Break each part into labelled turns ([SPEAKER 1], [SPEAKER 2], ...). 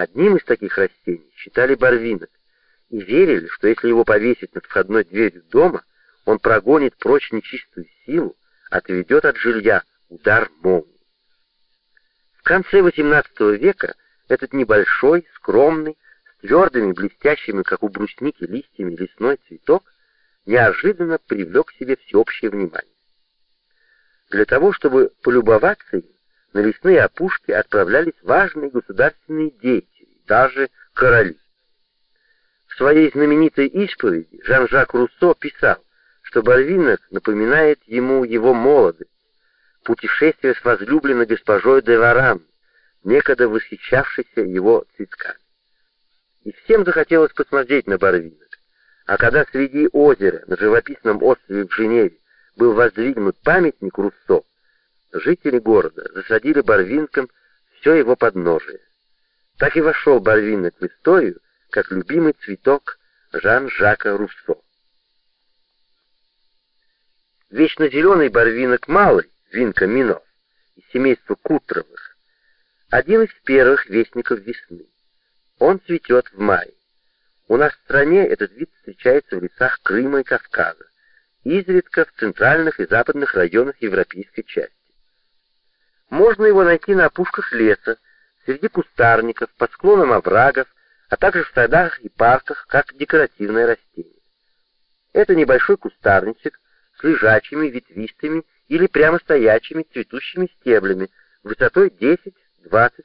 [SPEAKER 1] Одним из таких растений считали барвинок и верили, что если его повесить над входной дверью дома, он прогонит прочь нечистую силу, отведет от жилья удар молнии. В конце XVIII века этот небольшой, скромный, с твердыми, блестящими, как у брусники, листьями лесной цветок неожиданно привлек к себе всеобщее внимание. Для того, чтобы полюбоваться им, на лесные опушки отправлялись важные государственные деятели, даже короли. В своей знаменитой исповеди Жан-Жак Руссо писал, что Барвинок напоминает ему его молодость, путешествие с возлюбленной госпожой де Варан, некогда восхищавшейся его цветками. И всем захотелось посмотреть на Барвинок. А когда среди озера на живописном острове в Женеве был воздвигнут памятник Руссо, жители города засадили Барвинком все его подножие. Так и вошел Барвинок в историю, как любимый цветок Жан-Жака Руссо. Вечно зеленый барвинок малый, винка мино, из семейства кутровых, один из первых вестников весны. Он цветет в мае. У нас в стране этот вид встречается в лесах Крыма и Кавказа, изредка в центральных и западных районах европейской части. Можно его найти на опушках леса, среди кустарников, под склоном оврагов, а также в садах и парках, как декоративное растение. Это небольшой кустарничек с лежачими, ветвистыми или прямо стоячими цветущими стеблями высотой 10-20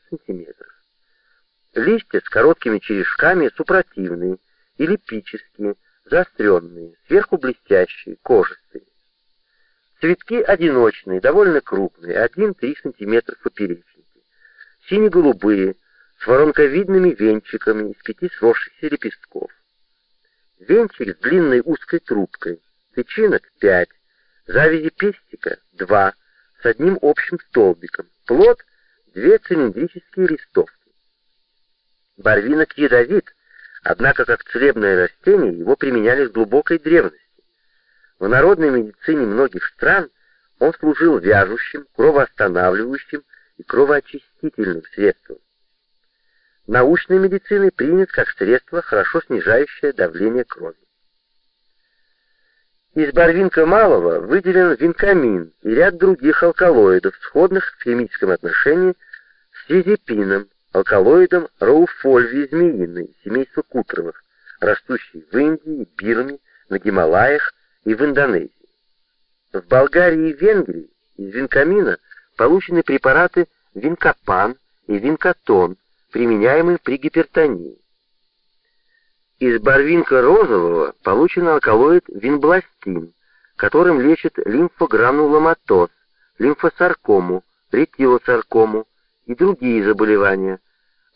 [SPEAKER 1] см. Листья с короткими черешками супротивные, эллиптические, заостренные, сверху блестящие, кожистые. Цветки одиночные, довольно крупные, 1-3 см поперечники, сине-голубые, с воронковидными венчиками из пяти сросшихся лепестков. Венчик с длинной узкой трубкой, тычинок 5, завязи пестика 2, с одним общим столбиком, плод две цилиндрические листовки. Барвинок ядовит, однако как целебное растение его применяли с глубокой древности. В народной медицине многих стран он служил вяжущим, кровоостанавливающим и кровоочистительным средством. Научной медициной принят как средство, хорошо снижающее давление крови. Из барвинка малого выделен винкамин и ряд других алкалоидов, сходных в химическом отношении с физипином, алкалоидом роуфольвии змеиной, семейства кутровых, растущей в Индии, Бирме, на Гималаях и в Индонезии. В Болгарии и Венгрии из винкамина получены препараты винкопан и винкотон, применяемые при гипертонии. Из барвинка розового получен алкалоид винбластин, которым лечат лимфогрануломатоз, лимфосаркому, ретилосаркому и другие заболевания,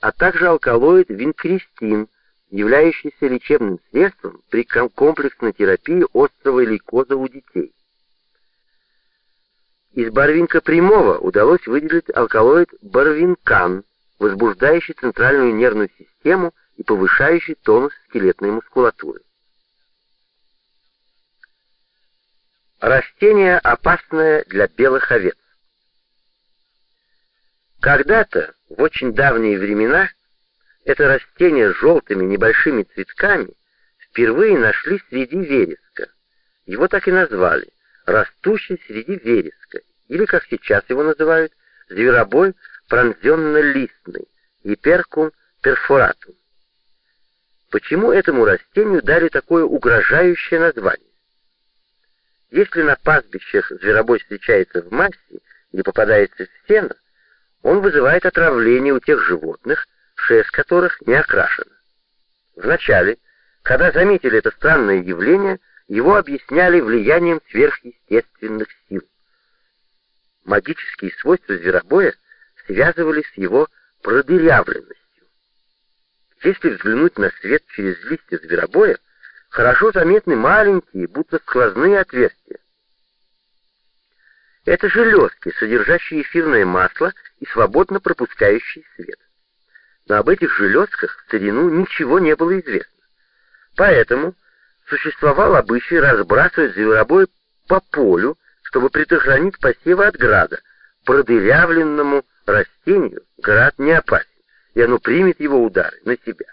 [SPEAKER 1] а также алкалоид винкристин, являющийся лечебным средством при комплексной терапии острого лейкоза у детей. Из барвинка прямого удалось выделить алкалоид барвинкан, возбуждающий центральную нервную систему и повышающий тонус скелетной мускулатуры. Растение опасное для белых овец. Когда-то, в очень давние времена, это растение с желтыми небольшими цветками впервые нашли среди вереска. Его так и назвали – растущий среди вереска, или, как сейчас его называют, зверобой пронзенно-листный, гиперкум перфоратум. Почему этому растению дали такое угрожающее название? Если на пастбищах зверобой встречается в массе или попадается в сено, он вызывает отравление у тех животных, шерсть которых не окрашена. Вначале, когда заметили это странное явление, его объясняли влиянием сверхъестественных сил. Магические свойства зверобоя связывались с его продырявленностью. Если взглянуть на свет через листья зверобоя, хорошо заметны маленькие, будто сквозные отверстия. Это железки, содержащие эфирное масло и свободно пропускающие свет. Но об этих железках в старину ничего не было известно. Поэтому существовал обычай разбрасывать зверобой по полю, чтобы предохранить посевы от града. Продырявленному растению град не опасен и оно примет его удары на себя.